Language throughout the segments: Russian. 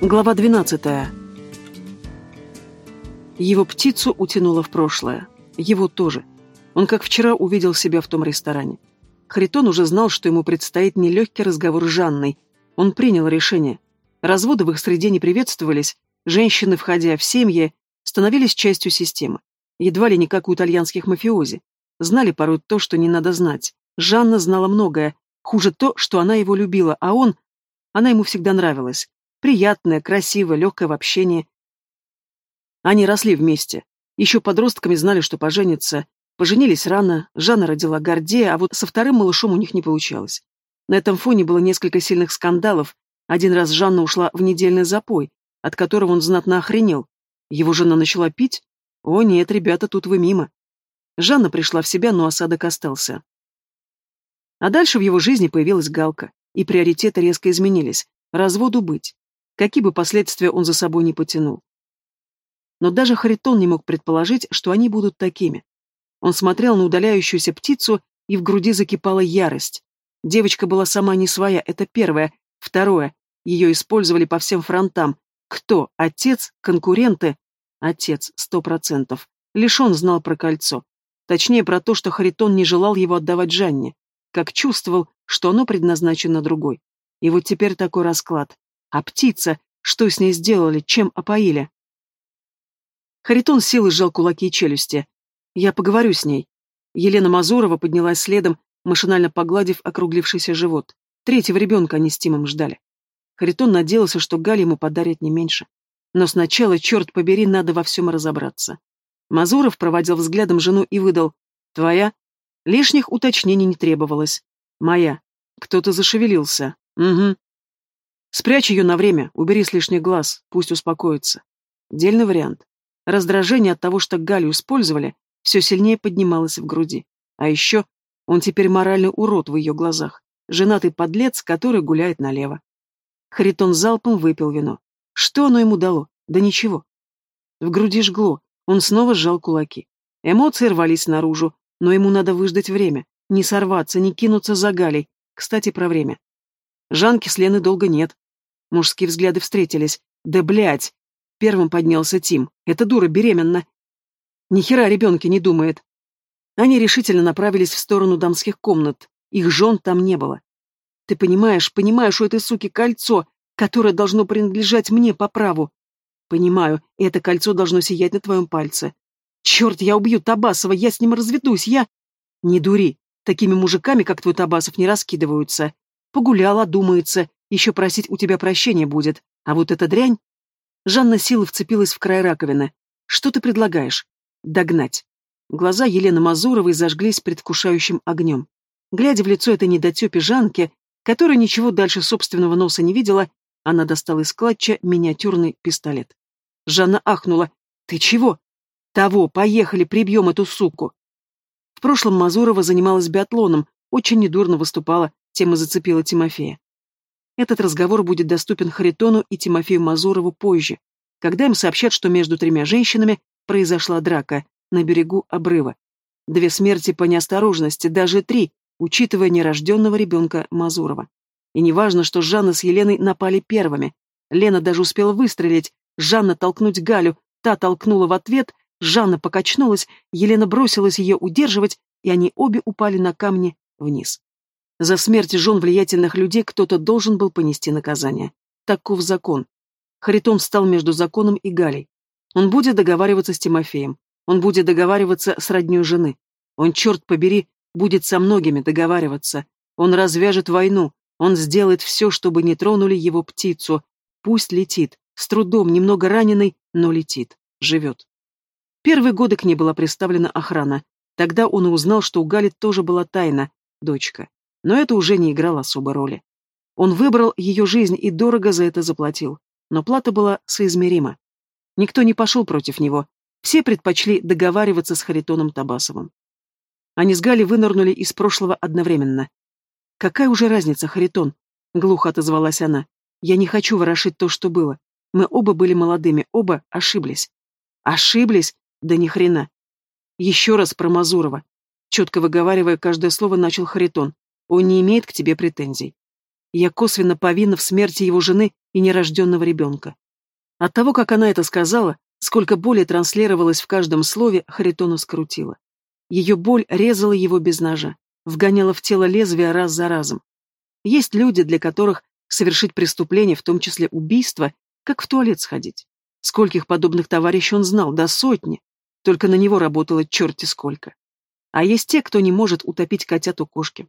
Глава 12. Его птицу утянуло в прошлое. Его тоже. Он как вчера увидел себя в том ресторане. Харитон уже знал, что ему предстоит нелегкий разговор с Жанной. Он принял решение. Разводы в их среде не приветствовались, женщины, входя в семьи, становились частью системы. Едва ли не как у итальянских мафиози. Знали порой то, что не надо знать. Жанна знала многое. Хуже то, что она его любила, а он... Она ему всегда нравилась. Приятная, красивая, легкая в общении. Они росли вместе. Еще подростками знали, что поженятся. Поженились рано, Жанна родила Гордея, а вот со вторым малышом у них не получалось. На этом фоне было несколько сильных скандалов. Один раз Жанна ушла в недельный запой, от которого он знатно охренел. Его жена начала пить? О нет, ребята, тут вы мимо. Жанна пришла в себя, но осадок остался. А дальше в его жизни появилась Галка, и приоритеты резко изменились. Разводу быть какие бы последствия он за собой не потянул. Но даже Харитон не мог предположить, что они будут такими. Он смотрел на удаляющуюся птицу, и в груди закипала ярость. Девочка была сама не своя, это первое. Второе. Ее использовали по всем фронтам. Кто? Отец? Конкуренты? Отец, сто процентов. Лишь он знал про кольцо. Точнее, про то, что Харитон не желал его отдавать Жанне. Как чувствовал, что оно предназначено другой. И вот теперь такой расклад. А птица? Что с ней сделали? Чем опоили? Харитон силой сжал кулаки и челюсти. Я поговорю с ней. Елена Мазурова поднялась следом, машинально погладив округлившийся живот. Третьего ребенка они с Тимом ждали. Харитон надеялся, что Галя ему подарит не меньше. Но сначала, черт побери, надо во всем разобраться. Мазуров проводил взглядом жену и выдал. «Твоя?» Лишних уточнений не требовалось. «Моя». Кто-то зашевелился. «Угу». Спрячь ее на время, убери с лишних глаз, пусть успокоится. Дельный вариант. Раздражение от того, что Галю использовали, все сильнее поднималось в груди. А еще он теперь моральный урод в ее глазах, женатый подлец, который гуляет налево. Харитон залпом выпил вино. Что оно ему дало? Да ничего. В груди жгло, он снова сжал кулаки. Эмоции рвались наружу, но ему надо выждать время, не сорваться, не кинуться за Галей. Кстати, про время. Жанки с Леной долго нет. Мужские взгляды встретились. Да блять! Первым поднялся Тим. Эта дура беременна. Ни хера ребенке не думает. Они решительно направились в сторону дамских комнат. Их жен там не было. Ты понимаешь, понимаешь, у этой суки кольцо, которое должно принадлежать мне по праву. Понимаю, это кольцо должно сиять на твоем пальце. Черт, я убью Табасова, я с ним разведусь, я... Не дури, такими мужиками, как твой Табасов, не раскидываются. Погуляла, думается, еще просить у тебя прощения будет. А вот эта дрянь... Жанна силой вцепилась в край раковины. Что ты предлагаешь? Догнать. Глаза Елены Мазуровой зажглись предвкушающим огнем. Глядя в лицо этой недотепе Жанки, которая ничего дальше собственного носа не видела, она достала из клатча миниатюрный пистолет. Жанна ахнула. «Ты чего?» «Того, поехали, прибьем эту суку!» В прошлом Мазурова занималась биатлоном, очень недурно выступала, Тема зацепила Тимофея. Этот разговор будет доступен Харитону и Тимофею Мазурову позже, когда им сообщат, что между тремя женщинами произошла драка на берегу обрыва. Две смерти по неосторожности, даже три, учитывая нерожденного ребенка Мазурова. И неважно, что Жанна с Еленой напали первыми. Лена даже успела выстрелить, Жанна толкнуть Галю, та толкнула в ответ, Жанна покачнулась, Елена бросилась ее удерживать, и они обе упали на камни вниз. За смерть жен влиятельных людей кто-то должен был понести наказание. Таков закон. Харитон встал между законом и Галей. Он будет договариваться с Тимофеем. Он будет договариваться с роднёй жены. Он, черт побери, будет со многими договариваться. Он развяжет войну. Он сделает все, чтобы не тронули его птицу. Пусть летит. С трудом, немного раненый, но летит. Живет. Первые годы к ней была представлена охрана. Тогда он и узнал, что у Гали тоже была тайна, дочка. Но это уже не играло особой роли. Он выбрал ее жизнь и дорого за это заплатил. Но плата была соизмерима. Никто не пошел против него. Все предпочли договариваться с Харитоном Табасовым. Они с Галей вынырнули из прошлого одновременно. «Какая уже разница, Харитон?» — глухо отозвалась она. «Я не хочу ворошить то, что было. Мы оба были молодыми, оба ошиблись». «Ошиблись? Да ни хрена!» «Еще раз про Мазурова». Четко выговаривая каждое слово, начал Харитон. Он не имеет к тебе претензий. Я косвенно повинна в смерти его жены и нерожденного ребенка. От того, как она это сказала, сколько боли транслировалось в каждом слове, Харитону скрутило. Ее боль резала его без ножа, вгоняла в тело лезвия раз за разом. Есть люди, для которых совершить преступление, в том числе убийство, как в туалет сходить. Скольких подобных товарищей он знал, до сотни. Только на него работало черти сколько. А есть те, кто не может утопить котят у кошки.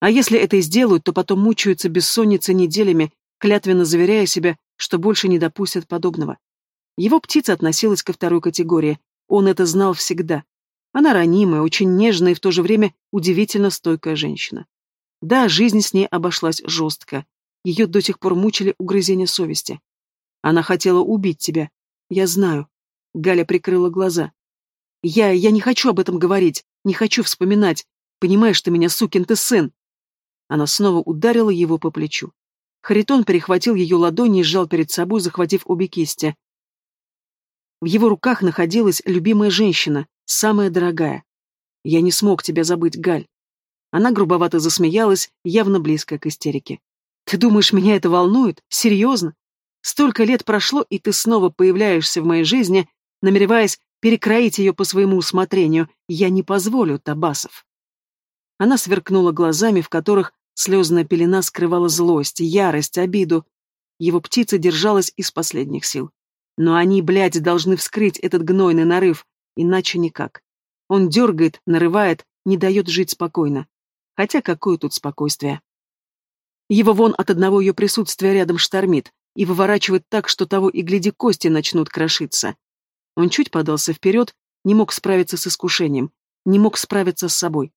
А если это и сделают, то потом мучаются бессонницей неделями, клятвенно заверяя себя, что больше не допустят подобного. Его птица относилась ко второй категории. Он это знал всегда. Она ранимая, очень нежная и в то же время удивительно стойкая женщина. Да, жизнь с ней обошлась жестко. Ее до сих пор мучили угрызения совести. Она хотела убить тебя. Я знаю. Галя прикрыла глаза. Я... я не хочу об этом говорить, не хочу вспоминать. Понимаешь ты меня, сукин ты сын. Она снова ударила его по плечу. Харитон перехватил ее ладони и сжал перед собой, захватив обе кисти. В его руках находилась любимая женщина, самая дорогая. «Я не смог тебя забыть, Галь». Она грубовато засмеялась, явно близко к истерике. «Ты думаешь, меня это волнует? Серьезно? Столько лет прошло, и ты снова появляешься в моей жизни, намереваясь перекроить ее по своему усмотрению. Я не позволю, Табасов». Она сверкнула глазами, в которых слезная пелена скрывала злость, ярость, обиду. Его птица держалась из последних сил. Но они, блядь, должны вскрыть этот гнойный нарыв, иначе никак. Он дергает, нарывает, не дает жить спокойно. Хотя какое тут спокойствие? Его вон от одного ее присутствия рядом штормит и выворачивает так, что того и гляди кости начнут крошиться. Он чуть подался вперед, не мог справиться с искушением, не мог справиться с собой.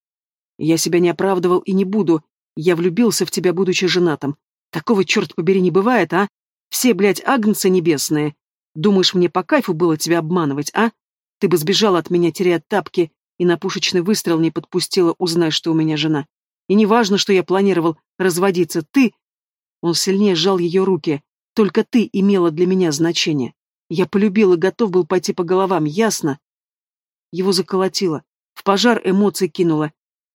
Я себя не оправдывал и не буду. Я влюбился в тебя, будучи женатым. Такого, черт побери, не бывает, а? Все, блядь, агнцы небесные. Думаешь, мне по кайфу было тебя обманывать, а? Ты бы сбежала от меня, теряя тапки, и на пушечный выстрел не подпустила, узнай, что у меня жена. И не важно, что я планировал разводиться, ты... Он сильнее сжал ее руки. Только ты имела для меня значение. Я полюбил и готов был пойти по головам, ясно? Его заколотило. В пожар эмоций кинуло.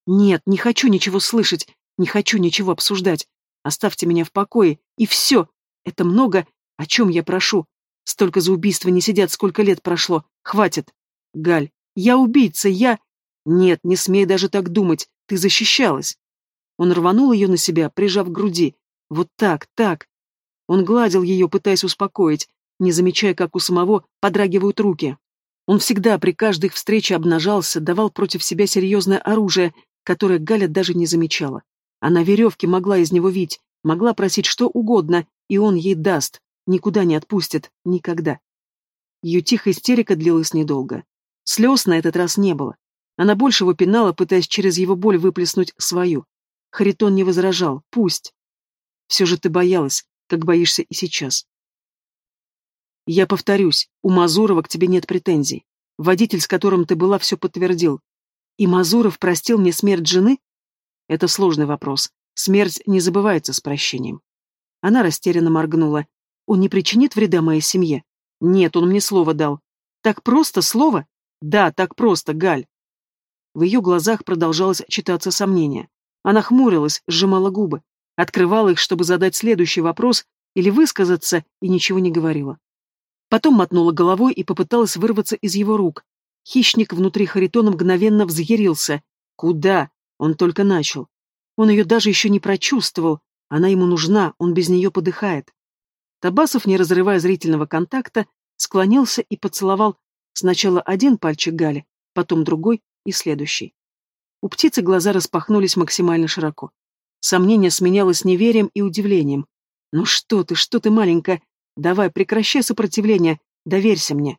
Нет, не хочу ничего слышать, не хочу ничего обсуждать. Оставьте меня в покое, и все. Это много, о чем я прошу. Столько за убийство не сидят, сколько лет прошло. Хватит. Галь, я убийца, я... Нет, не смей даже так думать. Ты защищалась. Он рванул ее на себя, прижав к груди. Вот так, так. Он гладил ее, пытаясь успокоить, не замечая, как у самого подрагивают руки. Он всегда при каждой встрече обнажался, давал против себя серьезное оружие, которое Галя даже не замечала. Она веревки могла из него вить, могла просить что угодно, и он ей даст, никуда не отпустит, никогда. Ее тихая истерика длилась недолго. Слез на этот раз не было. Она больше выпинала, пытаясь через его боль выплеснуть свою. Харитон не возражал. Пусть. Все же ты боялась, как боишься и сейчас. Я повторюсь, у Мазурова к тебе нет претензий. Водитель, с которым ты была, все подтвердил. И Мазуров простил мне смерть жены? Это сложный вопрос. Смерть не забывается с прощением. Она растерянно моргнула. Он не причинит вреда моей семье? Нет, он мне слово дал. Так просто слово? Да, так просто, Галь. В ее глазах продолжалось читаться сомнение. Она хмурилась, сжимала губы, открывала их, чтобы задать следующий вопрос или высказаться, и ничего не говорила. Потом мотнула головой и попыталась вырваться из его рук. Хищник внутри Харитона мгновенно взъярился. Куда? Он только начал. Он ее даже еще не прочувствовал. Она ему нужна, он без нее подыхает. Табасов, не разрывая зрительного контакта, склонился и поцеловал сначала один пальчик Гали, потом другой и следующий. У птицы глаза распахнулись максимально широко. Сомнение сменялось неверием и удивлением. «Ну что ты, что ты, маленькая? Давай, прекращай сопротивление, доверься мне.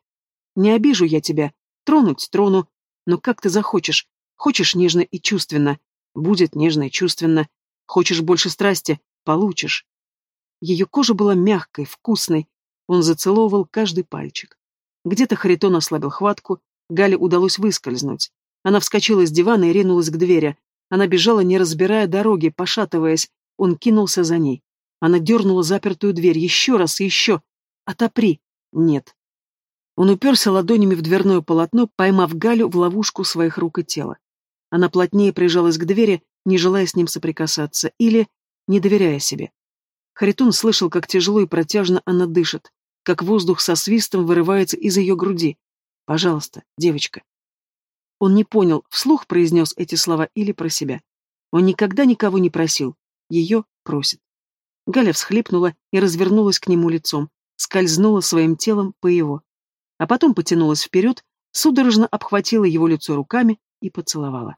Не обижу я тебя, тронуть трону, но как ты захочешь. Хочешь нежно и чувственно, будет нежно и чувственно. Хочешь больше страсти, получишь. Ее кожа была мягкой, вкусной. Он зацеловывал каждый пальчик. Где-то Харитон ослабил хватку, Гале удалось выскользнуть. Она вскочила с дивана и ринулась к двери. Она бежала, не разбирая дороги, пошатываясь. Он кинулся за ней. Она дернула запертую дверь. Еще раз, еще. Отопри. Нет. Он уперся ладонями в дверное полотно, поймав Галю в ловушку своих рук и тела. Она плотнее прижалась к двери, не желая с ним соприкасаться, или не доверяя себе. Харитон слышал, как тяжело и протяжно она дышит, как воздух со свистом вырывается из ее груди. «Пожалуйста, девочка». Он не понял, вслух произнес эти слова или про себя. Он никогда никого не просил. Ее просит. Галя всхлипнула и развернулась к нему лицом, скользнула своим телом по его. А потом потянулась вперед, судорожно обхватила его лицо руками и поцеловала.